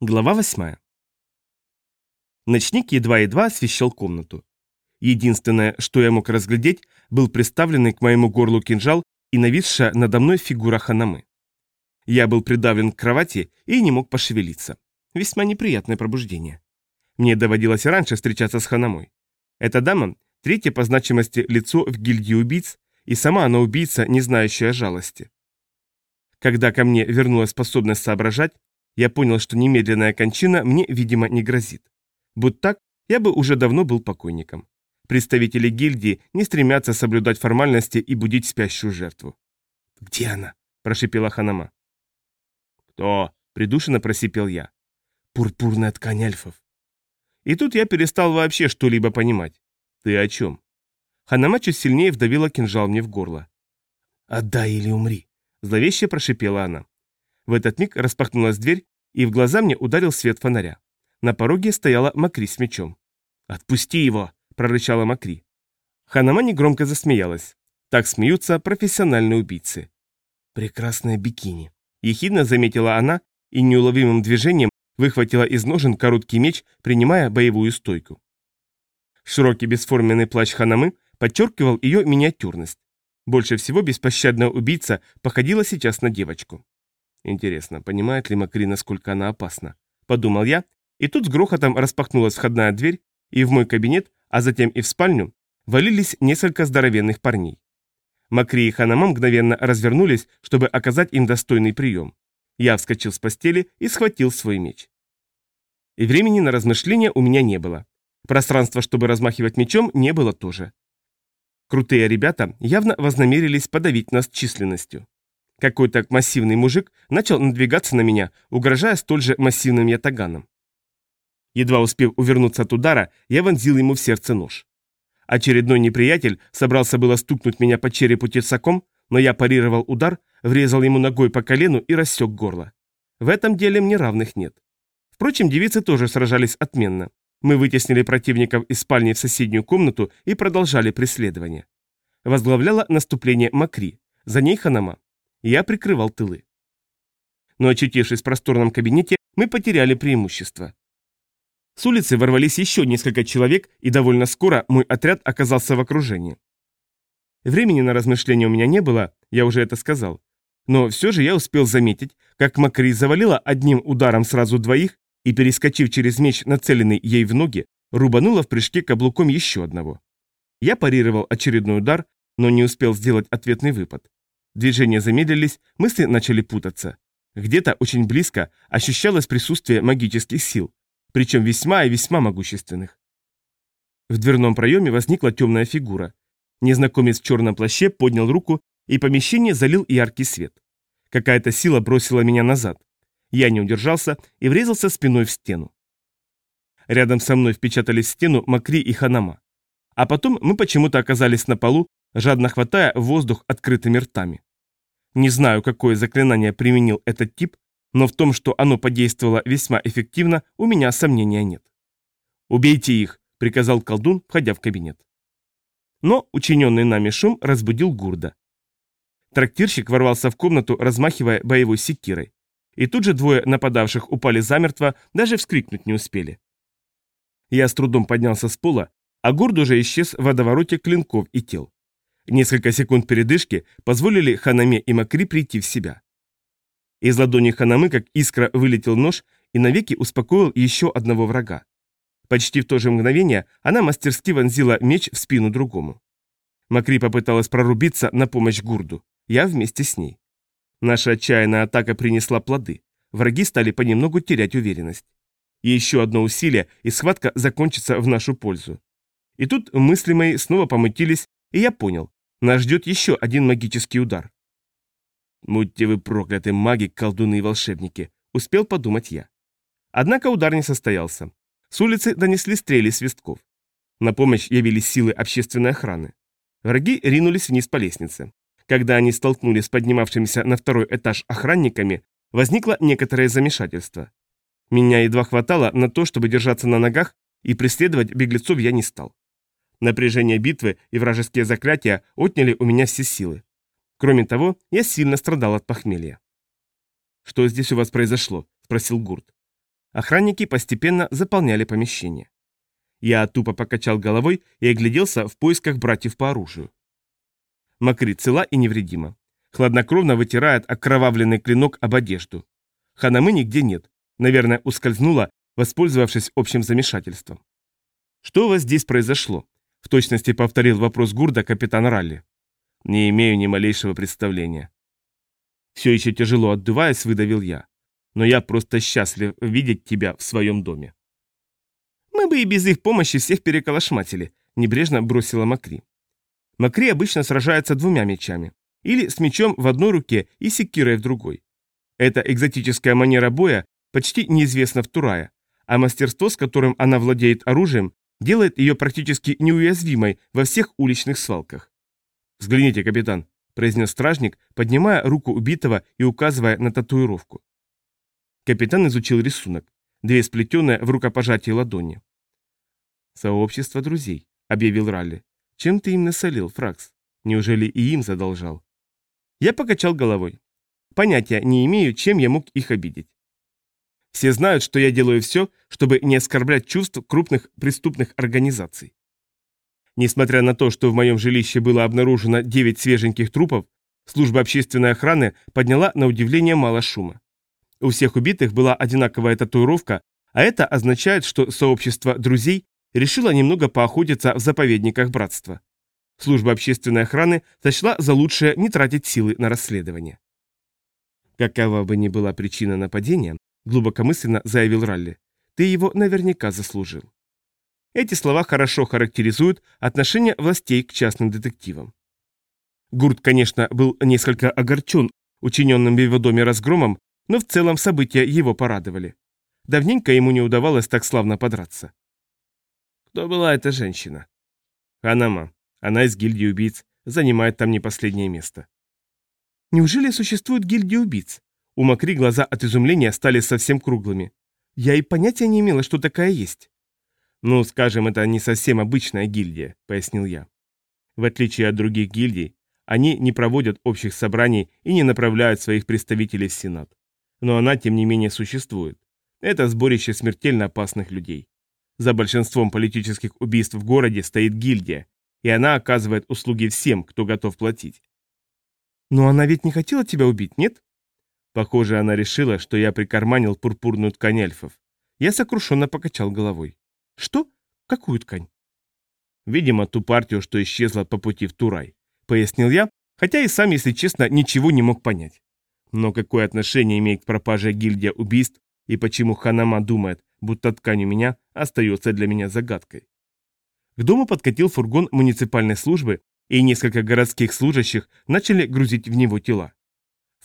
Глава восьмая. Ночник едва-едва освещал комнату. Единственное, что я мог разглядеть, был приставленный к моему горлу кинжал и нависшая надо мной фигура Ханамы. Я был придавлен к кровати и не мог пошевелиться. Весьма неприятное пробуждение. Мне доводилось раньше встречаться с Ханамой. Эта дама – третье по значимости лицо в гильдии убийц, и сама она убийца, не знающая жалости. Когда ко мне вернулась способность соображать, я понял, что немедленная кончина мне, видимо, не грозит. Будь так, я бы уже давно был покойником. Представители гильдии не стремятся соблюдать формальности и будить спящую жертву. «Где она?» – прошипела Ханама. «Кто?» – придушенно просипел я. «Пурпурная ткань эльфов». И тут я перестал вообще что-либо понимать. «Ты о чем?» Ханама чуть сильнее вдавила кинжал мне в горло. «Отдай или умри», – зловеще прошипела она. В этот миг распахнулась дверь, и в глаза мне ударил свет фонаря. На пороге стояла Макри с мечом. «Отпусти его!» – прорычала Макри. Ханама негромко засмеялась. Так смеются профессиональные убийцы. «Прекрасное бикини», – ехидно заметила она и неуловимым движением выхватила из ножен короткий меч, принимая боевую стойку. Широкий бесформенный плащ Ханамы подчеркивал ее миниатюрность. Больше всего беспощадная убийца походила сейчас на девочку. Интересно, понимает ли Макри, насколько она опасна? Подумал я, и тут с грохотом распахнулась входная дверь, и в мой кабинет, а затем и в спальню, валились несколько здоровенных парней. Макри и Ханама мгновенно развернулись, чтобы оказать им достойный прием. Я вскочил с постели и схватил свой меч. И времени на размышления у меня не было. Пространства, чтобы размахивать мечом, не было тоже. Крутые ребята явно вознамерились подавить нас численностью. Какой-то массивный мужик начал надвигаться на меня, угрожая столь же массивным ятаганом. Едва успев увернуться от удара, я вонзил ему в сердце нож. Очередной неприятель собрался было стукнуть меня по черепу тесаком, но я парировал удар, врезал ему ногой по колену и рассек горло. В этом деле мне равных нет. Впрочем, девицы тоже сражались отменно. Мы вытеснили противников из спальни в соседнюю комнату и продолжали преследование. Возглавляла наступление Макри, за ней Ханама. Я прикрывал тылы. Но очутившись в просторном кабинете, мы потеряли преимущество. С улицы ворвались еще несколько человек, и довольно скоро мой отряд оказался в окружении. Времени на размышления у меня не было, я уже это сказал. Но все же я успел заметить, как Макри завалила одним ударом сразу двоих и, перескочив через меч, нацеленный ей в ноги, рубанула в прыжке каблуком еще одного. Я парировал очередной удар, но не успел сделать ответный выпад. Движения замедлились, мысли начали путаться. Где-то очень близко ощущалось присутствие магических сил, причем весьма и весьма могущественных. В дверном проеме возникла темная фигура. Незнакомец в черном плаще поднял руку, и помещение залил яркий свет. Какая-то сила бросила меня назад. Я не удержался и врезался спиной в стену. Рядом со мной впечатались в стену Макри и Ханама. А потом мы почему-то оказались на полу, жадно хватая воздух открытыми ртами. Не знаю, какое заклинание применил этот тип, но в том, что оно подействовало весьма эффективно, у меня сомнения нет. «Убейте их!» – приказал колдун, входя в кабинет. Но учиненный нами шум разбудил Гурда. Трактирщик ворвался в комнату, размахивая боевой секирой. И тут же двое нападавших упали замертво, даже вскрикнуть не успели. Я с трудом поднялся с пола, а Гурд уже исчез в водовороте клинков и тел. Несколько секунд передышки позволили Ханаме и Макри прийти в себя. Из ладони Ханамы, как искра, вылетел нож и навеки успокоил еще одного врага. Почти в то же мгновение она мастерски вонзила меч в спину другому. Макри попыталась прорубиться на помощь Гурду. Я вместе с ней. Наша отчаянная атака принесла плоды. Враги стали понемногу терять уверенность. Еще одно усилие, и схватка закончится в нашу пользу. И тут мысли мои снова помутились, и я понял, нас ждет еще один магический удар. «Будьте вы прокляты, маги, колдуны и волшебники!» — успел подумать я. Однако удар не состоялся. С улицы донесли стрели свистков. На помощь явились силы общественной охраны. Враги ринулись вниз по лестнице. Когда они столкнулись с поднимавшимися на второй этаж охранниками, возникло некоторое замешательство. Меня едва хватало на то, чтобы держаться на ногах, и преследовать беглецов я не стал. Напряжение битвы и вражеские заклятия отняли у меня все силы. Кроме того, я сильно страдал от похмелья. «Что здесь у вас произошло?» – спросил Гурт. Охранники постепенно заполняли помещение. Я тупо покачал головой и огляделся в поисках братьев по оружию. Макри цела и невредима. Хладнокровно вытирает окровавленный клинок об одежду. Ханамы нигде нет. Наверное, ускользнула, воспользовавшись общим замешательством. «Что у вас здесь произошло?» В точности повторил вопрос Гурда капитан Ралли. «Не имею ни малейшего представления». Все еще тяжело отдуваясь, выдавил я. «Но я просто счастлив видеть тебя в своем доме». «Мы бы и без их помощи всех переколошматили», — небрежно бросила Макри. Макри обычно сражается двумя мечами. Или с мечом в одной руке и секирой в другой. Эта экзотическая манера боя почти неизвестна в Турае, а мастерство, с которым она владеет оружием, делает ее практически неуязвимой во всех уличных свалках. «Взгляните, капитан», – произнес стражник, поднимая руку убитого и указывая на татуировку. Капитан изучил рисунок, две сплетенные в рукопожатии ладони. «Сообщество друзей», — объявил Ралли. «Чем ты им насолил, Фракс? Неужели и им задолжал?» Я покачал головой. Понятия не имею, чем я мог их обидеть. Все знают, что я делаю все, чтобы не оскорблять чувств крупных преступных организаций. Несмотря на то, что в моем жилище было обнаружено 9 свеженьких трупов, служба общественной охраны подняла на удивление мало шума. У всех убитых была одинаковая татуировка, а это означает, что сообщество друзей решила немного поохотиться в заповедниках братства. Служба общественной охраны сочла за лучшее не тратить силы на расследование. Какова бы ни была причина нападения, глубокомысленно заявил Ралли, ты его наверняка заслужил. Эти слова хорошо характеризуют отношение властей к частным детективам. Гурт, конечно, был несколько огорчен учиненным в его доме разгромом, но в целом события его порадовали. Давненько ему не удавалось так славно подраться. Кто была эта женщина? Ханама. Она из гильдии убийц, занимает там не последнее место. Неужели существует гильдия убийц? У Макри глаза от изумления стали совсем круглыми. Я и понятия не имела, что такая есть. Ну, скажем, это не совсем обычная гильдия, пояснил я. В отличие от других гильдий, они не проводят общих собраний и не направляют своих представителей в Сенат. Но она, тем не менее, существует. Это сборище смертельно опасных людей. За большинством политических убийств в городе стоит гильдия, и она оказывает услуги всем, кто готов платить. Но она ведь не хотела тебя убить, нет? Похоже, она решила, что я прикарманил пурпурную ткань эльфов. Я сокрушенно покачал головой. Что? Какую ткань? Видимо, ту партию, что исчезла по пути в Турай, пояснил я, хотя и сам, если честно, ничего не мог понять. Но какое отношение имеет к пропаже гильдия убийств и почему Ханама думает, будто ткань у меня остается для меня загадкой. К дому подкатил фургон муниципальной службы, и несколько городских служащих начали грузить в него тела.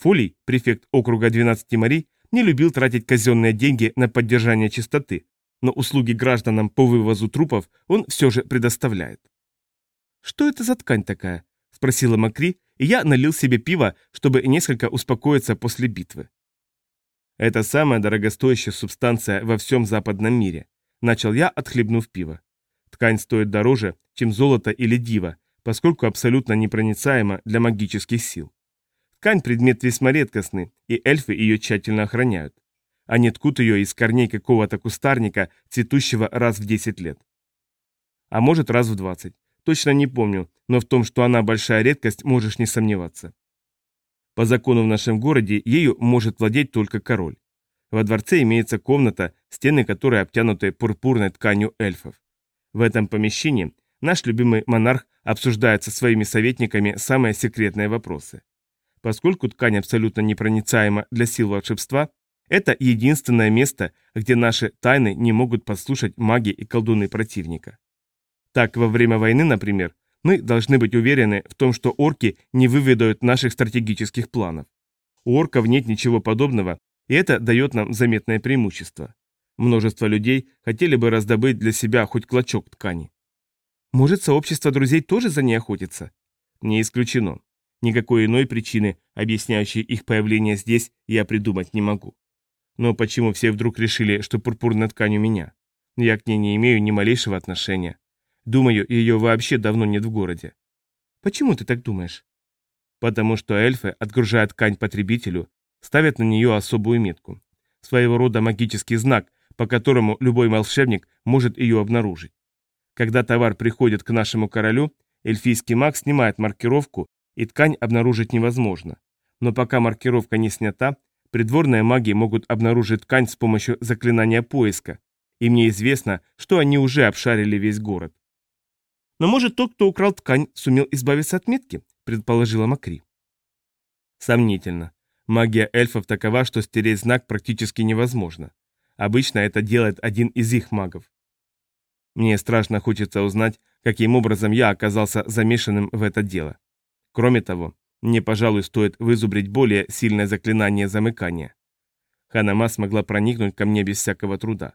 Фолий, префект округа 12 морей, не любил тратить казенные деньги на поддержание чистоты, но услуги гражданам по вывозу трупов он все же предоставляет. «Что это за ткань такая?» – спросила Макри, и я налил себе пиво, чтобы несколько успокоиться после битвы. Это самая дорогостоящая субстанция во всем западном мире. Начал я, отхлебнув пиво. Ткань стоит дороже, чем золото или дива, поскольку абсолютно непроницаема для магических сил. Ткань – предмет весьма редкостный, и эльфы ее тщательно охраняют. Они ткут ее из корней какого-то кустарника, цветущего раз в 10 лет. А может раз в 20. Точно не помню, но в том, что она большая редкость, можешь не сомневаться. По закону в нашем городе ею может владеть только король. Во дворце имеется комната, стены которой обтянуты пурпурной тканью эльфов. В этом помещении наш любимый монарх обсуждает со своими советниками самые секретные вопросы. Поскольку ткань абсолютно непроницаема для сил волшебства, это единственное место, где наши тайны не могут подслушать маги и колдуны противника. Так, во время войны, например, мы должны быть уверены в том, что орки не выведают наших стратегических планов. У орков нет ничего подобного, и это дает нам заметное преимущество. Множество людей хотели бы раздобыть для себя хоть клочок ткани. Может, сообщество друзей тоже за ней охотится? Не исключено. Никакой иной причины, объясняющей их появление здесь, я придумать не могу. Но почему все вдруг решили, что пурпурная ткань у меня? Я к ней не имею ни малейшего отношения. Думаю, ее вообще давно нет в городе. Почему ты так думаешь? Потому что эльфы, отгружая ткань потребителю, ставят на нее особую метку. Своего рода магический знак, по которому любой волшебник может ее обнаружить. Когда товар приходит к нашему королю, эльфийский маг снимает маркировку, и ткань обнаружить невозможно. Но пока маркировка не снята, придворные маги могут обнаружить ткань с помощью заклинания поиска, и мне известно, что они уже обшарили весь город. Но может тот, кто украл ткань, сумел избавиться от метки, предположила Макри. Сомнительно. Магия эльфов такова, что стереть знак практически невозможно. Обычно это делает один из их магов. Мне страшно хочется узнать, каким образом я оказался замешанным в это дело. Кроме того, мне, пожалуй, стоит вызубрить более сильное заклинание замыкания. Ханама смогла проникнуть ко мне без всякого труда.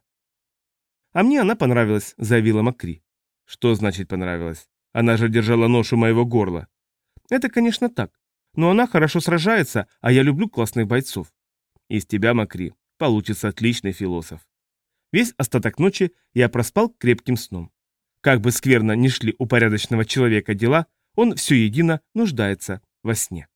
«А мне она понравилась», — заявила Макри. «Что значит понравилась? Она же держала нож у моего горла». «Это, конечно, так. Но она хорошо сражается, а я люблю классных бойцов». «Из тебя, Макри, получится отличный философ». Весь остаток ночи я проспал крепким сном. Как бы скверно ни шли у порядочного человека дела, он все едино нуждается во сне.